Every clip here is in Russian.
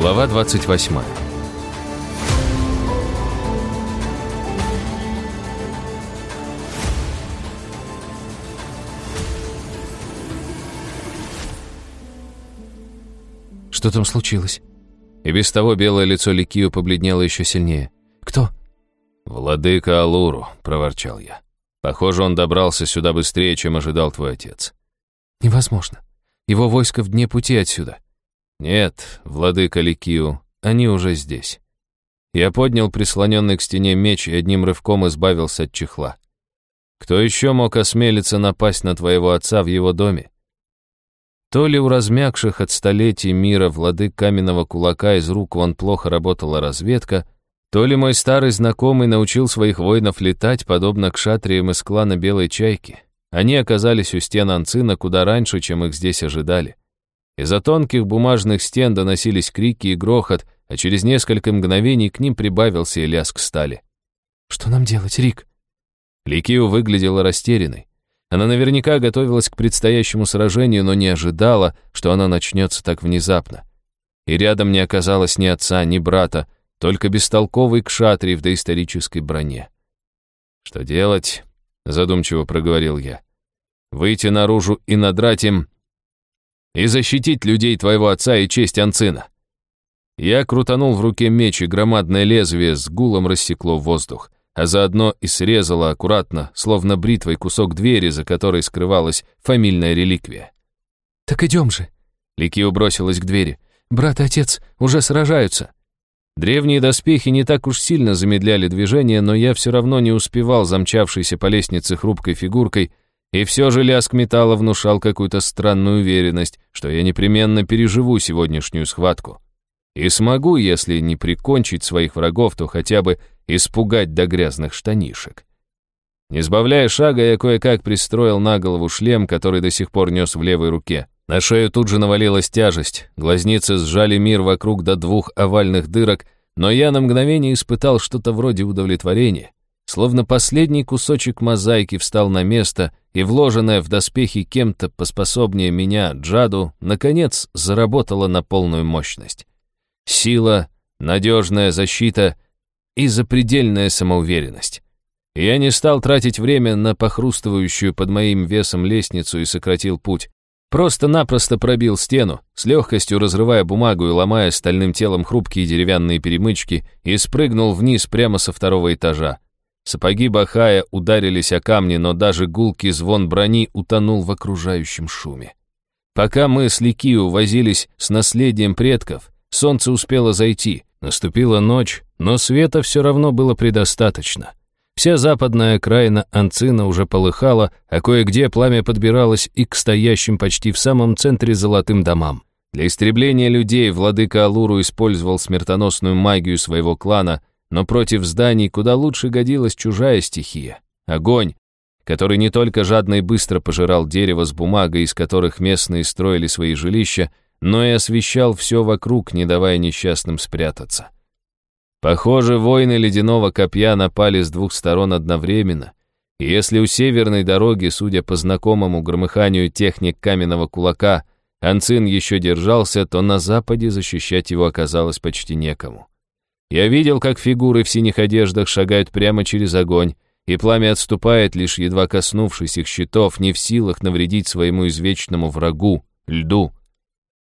Глава 28 Что там случилось? И без того белое лицо Ликию побледнело еще сильнее. Кто? «Владыка Алуру», — проворчал я. «Похоже, он добрался сюда быстрее, чем ожидал твой отец». Невозможно. Его войско в дне пути отсюда. «Нет, владыка Ликию, они уже здесь». Я поднял прислоненный к стене меч и одним рывком избавился от чехла. «Кто еще мог осмелиться напасть на твоего отца в его доме?» То ли у размягших от столетий мира владык каменного кулака из рук вон плохо работала разведка, то ли мой старый знакомый научил своих воинов летать, подобно к шатриям из клана Белой Чайки. Они оказались у стен Анцина куда раньше, чем их здесь ожидали. Из-за тонких бумажных стен доносились крики и грохот, а через несколько мгновений к ним прибавился и лязг стали. Что нам делать, Рик? Ликио выглядела растерянной. Она наверняка готовилась к предстоящему сражению, но не ожидала, что оно начнется так внезапно. И рядом не оказалось ни отца, ни брата, только бестолковый кшатри в доисторической броне. «Что делать?» — задумчиво проговорил я. «Выйти наружу и надрать им, и защитить людей твоего отца и честь Анцина». Я крутанул в руке меч, и громадное лезвие с гулом рассекло воздух а заодно и срезала аккуратно, словно бритвой, кусок двери, за которой скрывалась фамильная реликвия. «Так идем же!» Ликио бросилась к двери. «Брат и отец уже сражаются!» Древние доспехи не так уж сильно замедляли движение, но я все равно не успевал замчавшейся по лестнице хрупкой фигуркой, и все же лязг металла внушал какую-то странную уверенность, что я непременно переживу сегодняшнюю схватку. И смогу, если не прикончить своих врагов, то хотя бы испугать до грязных штанишек. Не сбавляя шага, я кое-как пристроил на голову шлем, который до сих пор нес в левой руке. На шею тут же навалилась тяжесть, глазницы сжали мир вокруг до двух овальных дырок, но я на мгновение испытал что-то вроде удовлетворения. Словно последний кусочек мозаики встал на место, и вложенная в доспехи кем-то поспособнее меня, Джаду, наконец заработала на полную мощность. Сила, надежная защита — и запредельная самоуверенность. Я не стал тратить время на похрустывающую под моим весом лестницу и сократил путь. Просто-напросто пробил стену, с легкостью разрывая бумагу и ломая стальным телом хрупкие деревянные перемычки, и спрыгнул вниз прямо со второго этажа. Сапоги Бахая ударились о камни, но даже гулкий звон брони утонул в окружающем шуме. Пока мы с Ликио возились с наследием предков, солнце успело зайти, наступила ночь, но света все равно было предостаточно. Вся западная окраина Анцина уже полыхала, а кое-где пламя подбиралось и к стоящим почти в самом центре золотым домам. Для истребления людей владыка Алуру использовал смертоносную магию своего клана, но против зданий куда лучше годилась чужая стихия — огонь, который не только жадно и быстро пожирал дерево с бумагой, из которых местные строили свои жилища, но и освещал все вокруг, не давая несчастным спрятаться. Похоже, воины ледяного копья напали с двух сторон одновременно, и если у северной дороги, судя по знакомому громыханию техник каменного кулака, Анцин еще держался, то на западе защищать его оказалось почти некому. Я видел, как фигуры в синих одеждах шагают прямо через огонь, и пламя отступает, лишь едва коснувшись их щитов, не в силах навредить своему извечному врагу, льду.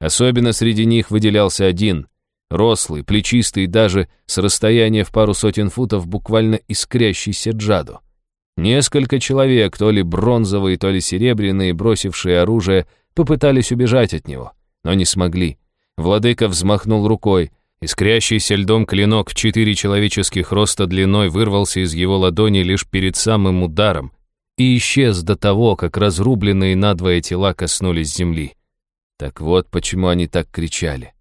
Особенно среди них выделялся один, рослый, плечистый, даже с расстояния в пару сотен футов буквально искрящийся джаду. Несколько человек, то ли бронзовые, то ли серебряные, бросившие оружие, попытались убежать от него, но не смогли. Владыка взмахнул рукой, искрящийся льдом клинок в четыре человеческих роста длиной вырвался из его ладони лишь перед самым ударом и исчез до того, как разрубленные надвое тела коснулись земли. Так вот почему они так кричали.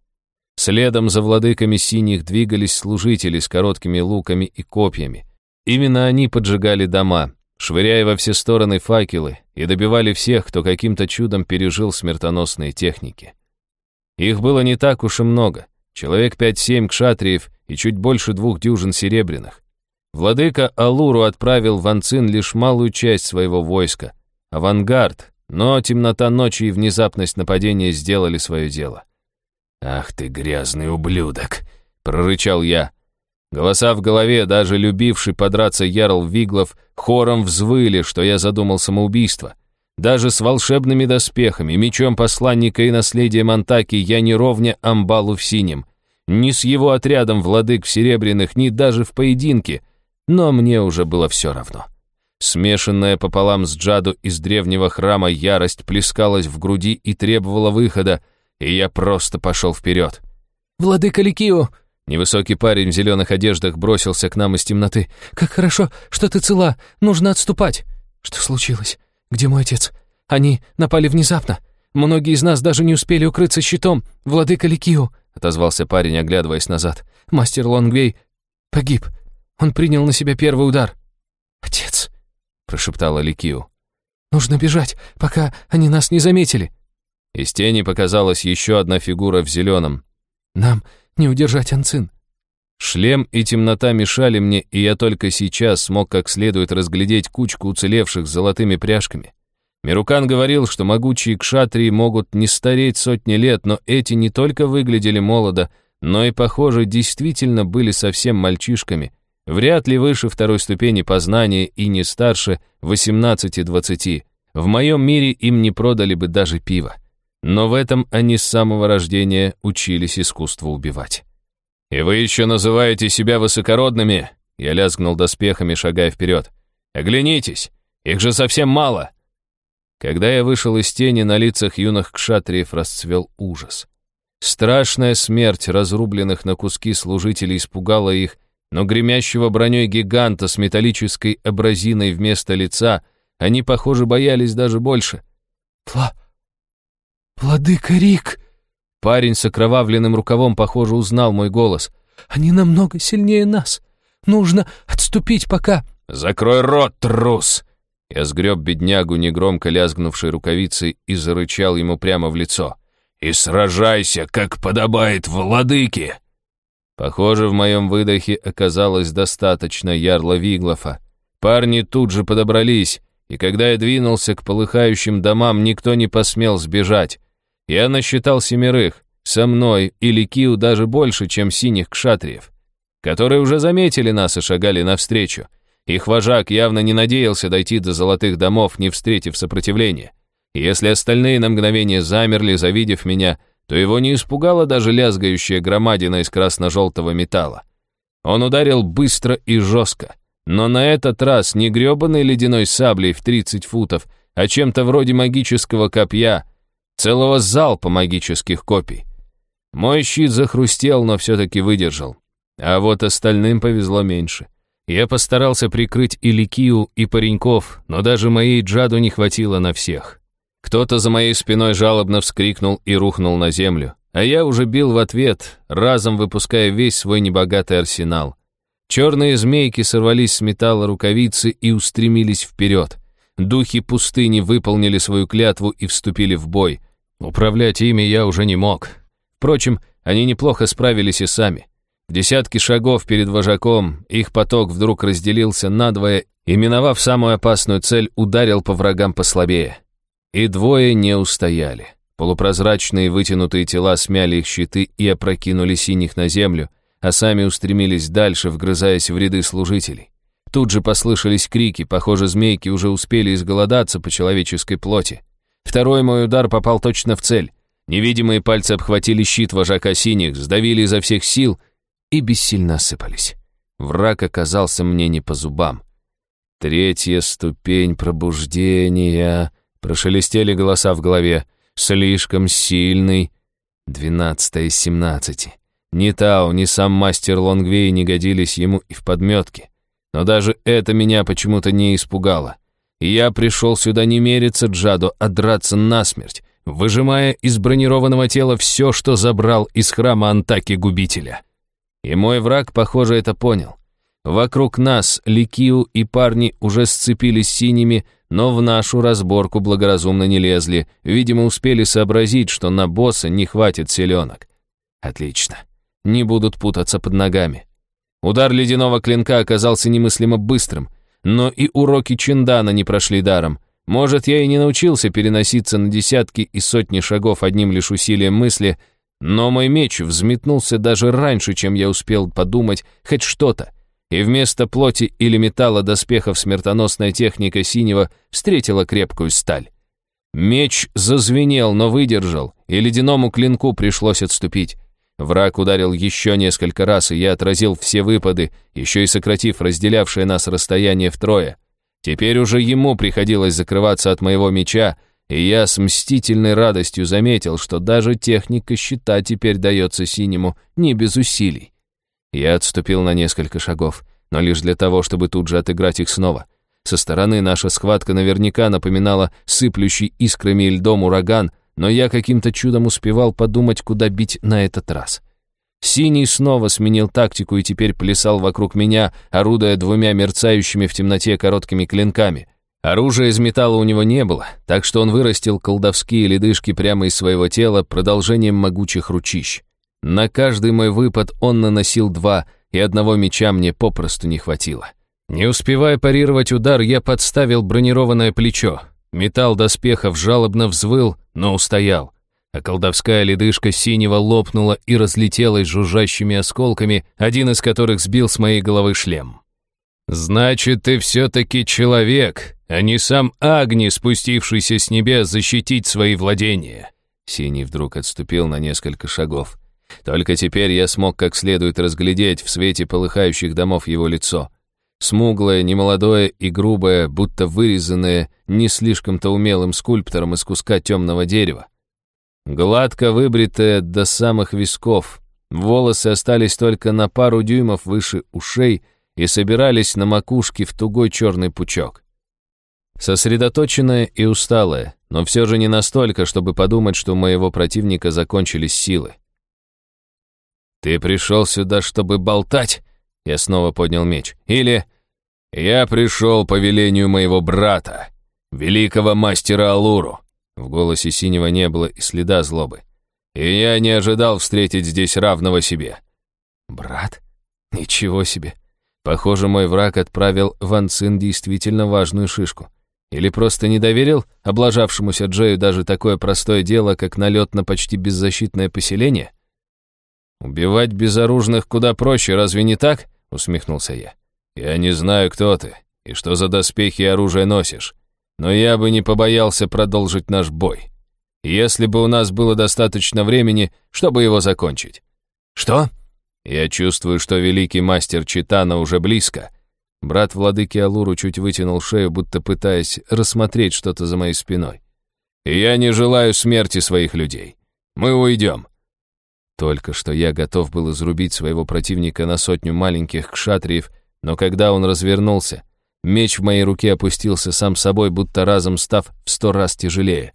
Следом за владыками синих двигались служители с короткими луками и копьями. Именно они поджигали дома, швыряя во все стороны факелы и добивали всех, кто каким-то чудом пережил смертоносные техники. Их было не так уж и много, человек 5-7 кшатриев и чуть больше двух дюжин серебряных. Владыка Алуру отправил в Анцин лишь малую часть своего войска, авангард, но темнота ночи и внезапность нападения сделали свое дело. «Ах ты грязный ублюдок!» — прорычал я. Голоса в голове, даже любивший подраться Ярл Виглов, хором взвыли, что я задумал самоубийство. Даже с волшебными доспехами, мечом посланника и наследием Антаки я не ровня Амбалу в синем. Ни с его отрядом владык в серебряных, ни даже в поединке. Но мне уже было все равно. Смешанная пополам с Джаду из древнего храма ярость плескалась в груди и требовала выхода, и я просто пошел вперед. «Владыка Ликио!» Невысокий парень в зеленых одеждах бросился к нам из темноты. «Как хорошо, что ты цела. Нужно отступать». «Что случилось? Где мой отец? Они напали внезапно. Многие из нас даже не успели укрыться щитом. Владыка Ликио», — отозвался парень, оглядываясь назад. «Мастер Лонгвей погиб. Он принял на себя первый удар». «Отец», — прошептала Ликио. «Нужно бежать, пока они нас не заметили». Из тени показалась еще одна фигура в зеленом. «Нам не удержать Анцин». Шлем и темнота мешали мне, и я только сейчас смог как следует разглядеть кучку уцелевших с золотыми пряжками. Мирукан говорил, что могучие кшатрии могут не стареть сотни лет, но эти не только выглядели молодо, но и, похоже, действительно были совсем мальчишками, вряд ли выше второй ступени познания и не старше 18-20. В моем мире им не продали бы даже пиво. Но в этом они с самого рождения учились искусству убивать. «И вы еще называете себя высокородными?» Я лязгнул доспехами, шагая вперед. «Оглянитесь! Их же совсем мало!» Когда я вышел из тени, на лицах юных кшатриев расцвел ужас. Страшная смерть разрубленных на куски служителей испугала их, но гремящего броней гиганта с металлической абразиной вместо лица они, похоже, боялись даже больше. «Фла... «Владыка Рик!» Парень с окровавленным рукавом, похоже, узнал мой голос. «Они намного сильнее нас. Нужно отступить пока...» «Закрой рот, трус!» Я сгреб беднягу, негромко лязгнувшей рукавицей, и зарычал ему прямо в лицо. «И сражайся, как подобает владыке!» Похоже, в моем выдохе оказалось достаточно ярла Виглофа. Парни тут же подобрались, и когда я двинулся к полыхающим домам, никто не посмел сбежать. Я насчитал семерых, со мной и Ликию даже больше, чем синих кшатриев, которые уже заметили нас и шагали навстречу. Их вожак явно не надеялся дойти до золотых домов, не встретив сопротивления. Если остальные на мгновение замерли, завидев меня, то его не испугала даже лязгающая громадина из красно-желтого металла. Он ударил быстро и жестко, но на этот раз не гребаной ледяной саблей в 30 футов, а чем-то вроде магического копья, целого залпа магических копий. Мой щит захрустел, но все-таки выдержал. А вот остальным повезло меньше. Я постарался прикрыть и Ликию, и пареньков, но даже моей джаду не хватило на всех. Кто-то за моей спиной жалобно вскрикнул и рухнул на землю, а я уже бил в ответ, разом выпуская весь свой небогатый арсенал. Черные змейки сорвались с металла рукавицы и устремились вперед. Духи пустыни выполнили свою клятву и вступили в бой. Управлять ими я уже не мог. Впрочем, они неплохо справились и сами. В десятки шагов перед вожаком их поток вдруг разделился надвое и, миновав самую опасную цель, ударил по врагам послабее. И двое не устояли. Полупрозрачные вытянутые тела смяли их щиты и опрокинули синих на землю, а сами устремились дальше, вгрызаясь в ряды служителей. Тут же послышались крики, похоже, змейки уже успели изголодаться по человеческой плоти. Второй мой удар попал точно в цель. Невидимые пальцы обхватили щит вожака синих, сдавили изо всех сил и бессильно осыпались. Враг оказался мне не по зубам. Третья ступень пробуждения. Прошелестели голоса в голове. Слишком сильный. Двенадцатая из семнадцати. Ни Тау, ни сам мастер Лонгвей не годились ему и в подметке. Но даже это меня почему-то не испугало. Я пришел сюда не мериться Джаду, а драться насмерть, выжимая из бронированного тела все, что забрал из храма Антаки Губителя. И мой враг, похоже, это понял. Вокруг нас Ликиу и парни уже сцепились синими, но в нашу разборку благоразумно не лезли, видимо, успели сообразить, что на босса не хватит селенок. Отлично. Не будут путаться под ногами. Удар ледяного клинка оказался немыслимо быстрым, но и уроки Чиндана не прошли даром. Может, я и не научился переноситься на десятки и сотни шагов одним лишь усилием мысли, Но мой меч взметнулся даже раньше, чем я успел подумать хоть что-то, и вместо плоти или металла доспехов смертоносная техника синего встретила крепкую сталь. Меч зазвенел, но выдержал, и ледяному клинку пришлось отступить. Враг ударил еще несколько раз, и я отразил все выпады, еще и сократив разделявшее нас расстояние втрое. Теперь уже ему приходилось закрываться от моего меча, и я с мстительной радостью заметил, что даже техника щита теперь дается синему не без усилий. Я отступил на несколько шагов, но лишь для того, чтобы тут же отыграть их снова. Со стороны наша схватка наверняка напоминала сыплющий искрами и льдом ураган, но я каким-то чудом успевал подумать, куда бить на этот раз. Синий снова сменил тактику и теперь плясал вокруг меня, орудуя двумя мерцающими в темноте короткими клинками. Оружия из металла у него не было, так что он вырастил колдовские ледышки прямо из своего тела продолжением могучих ручищ. На каждый мой выпад он наносил два, и одного меча мне попросту не хватило. Не успевая парировать удар, я подставил бронированное плечо. Металл доспехов жалобно взвыл, но устоял. А колдовская ледышка синего лопнула и разлетелась жужжащими осколками, один из которых сбил с моей головы шлем. «Значит, ты все-таки человек, а не сам Агни, спустившийся с небес защитить свои владения». Синий вдруг отступил на несколько шагов. Только теперь я смог как следует разглядеть в свете полыхающих домов его лицо. Смуглое, немолодое и грубое, будто вырезанное не слишком-то умелым скульптором из куска темного дерева. Гладко выбритое до самых висков, волосы остались только на пару дюймов выше ушей, и собирались на макушке в тугой черный пучок. Сосредоточенная и усталая, но все же не настолько, чтобы подумать, что у моего противника закончились силы. «Ты пришел сюда, чтобы болтать?» Я снова поднял меч. «Или я пришел по велению моего брата, великого мастера Алуру». В голосе Синего не было и следа злобы. «И я не ожидал встретить здесь равного себе». «Брат? Ничего себе! Похоже, мой враг отправил Ван Цин действительно важную шишку. Или просто не доверил облажавшемуся Джею даже такое простое дело, как налет на почти беззащитное поселение? «Убивать безоружных куда проще, разве не так?» — усмехнулся я. «Я не знаю, кто ты и что за доспехи и оружие носишь, но я бы не побоялся продолжить наш бой, если бы у нас было достаточно времени, чтобы его закончить». «Что?» Я чувствую, что великий мастер Читана уже близко. Брат владыки Алуру чуть вытянул шею, будто пытаясь рассмотреть что-то за моей спиной. Я не желаю смерти своих людей. Мы уйдем. Только что я готов был изрубить своего противника на сотню маленьких кшатриев, но когда он развернулся, меч в моей руке опустился сам собой, будто разом став в сто раз тяжелее.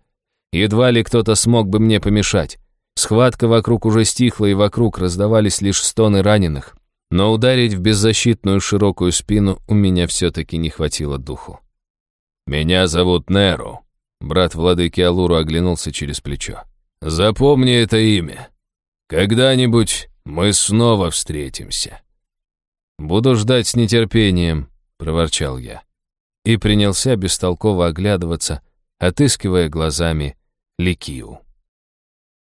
Едва ли кто-то смог бы мне помешать. Схватка вокруг уже стихла, и вокруг раздавались лишь стоны раненых. Но ударить в беззащитную широкую спину у меня все-таки не хватило духу. «Меня зовут Неру», — брат владыки Алуру оглянулся через плечо. «Запомни это имя. Когда-нибудь мы снова встретимся». «Буду ждать с нетерпением», — проворчал я. И принялся бестолково оглядываться, отыскивая глазами Ликию.